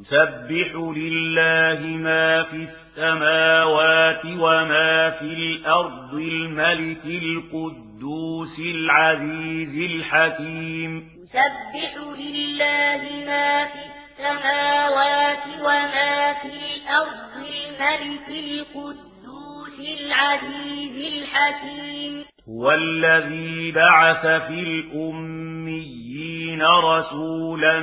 يسبح لله ما في السماوات وما في الأرض الملك القدوس العزيز الحكيم. يسبح لله ما في السماوات وما في الأرض الملك القدوس العزيز الحكيم. هو الذي بعث في الأميين رسولا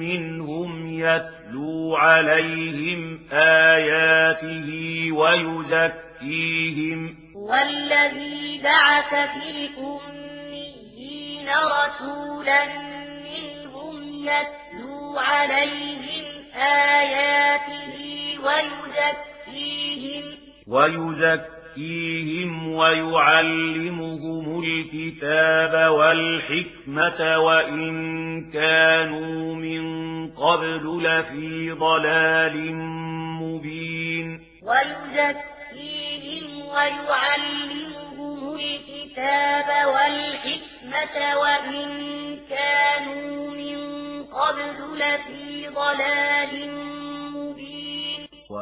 منهم يتلو عليهم آياته ويزكيهم والذي بعث في الأميين رسولا منهم يتلو عليهم آياته ويزكيهم ويزكيهم يزكيهم ويعلمهم الكتاب والحكمة وإن كانوا من قبل لفي ضلال مبين ويزكيهم ويعلمهم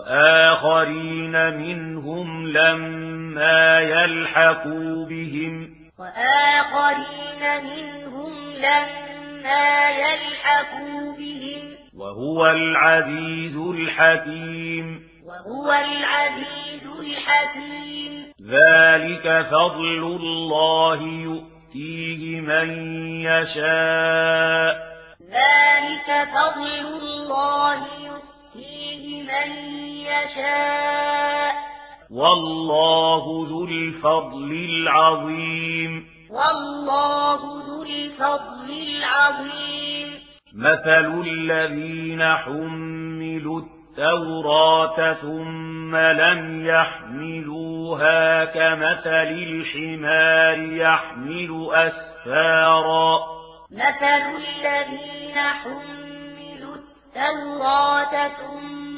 وآخرين منهم لما يلحقوا بهم. وآخرين منهم لما يلحقوا بهم. وهو العزيز الحكيم وهو العزيز الحكيم ذلك فضل الله يؤتيه من يشاء ذلك فضل الله يؤتيه من يشاء يشاء. والله ذو الفضل العظيم. والله ذو الفضل العظيم. مثل الذين حملوا التوراة ثم لم يحملوها كمثل الحمار يحمل أسفارا. مثل الذين حملوا التوراة ثم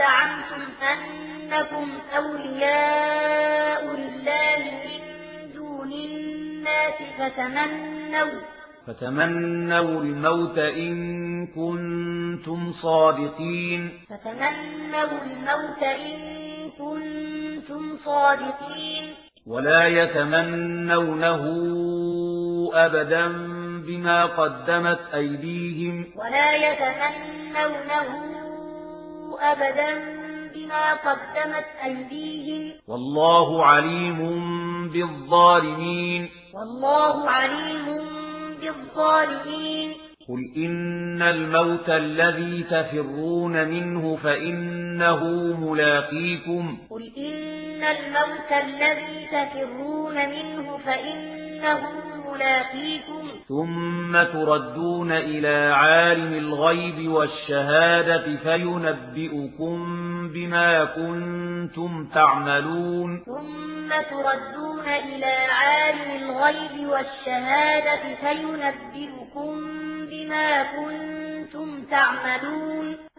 زعمتم أنكم أولياء الله من دون الناس فتمنوا فتمنوا الموت إن كنتم صادقين. فتمنوا الموت إن كنتم صادقين. ولا يتمنونه أبدا بما قدمت أيديهم. ولا يتمنونه أبدا بما قدمت أيديهم. والله عليم بالظالمين. والله عليم بالظالمين. قل إن الموت الذي تفرون منه فإنه ملاقيكم. قل إن الموت الذي تفرون منه فإنه ملاقيكم. ثم تردون إلى عالم الغيب والشهادة فينبئكم بما كنتم تعملون. ثم تردون إلى عالم الغيب والشهادة فينبئكم بما كنتم تعملون.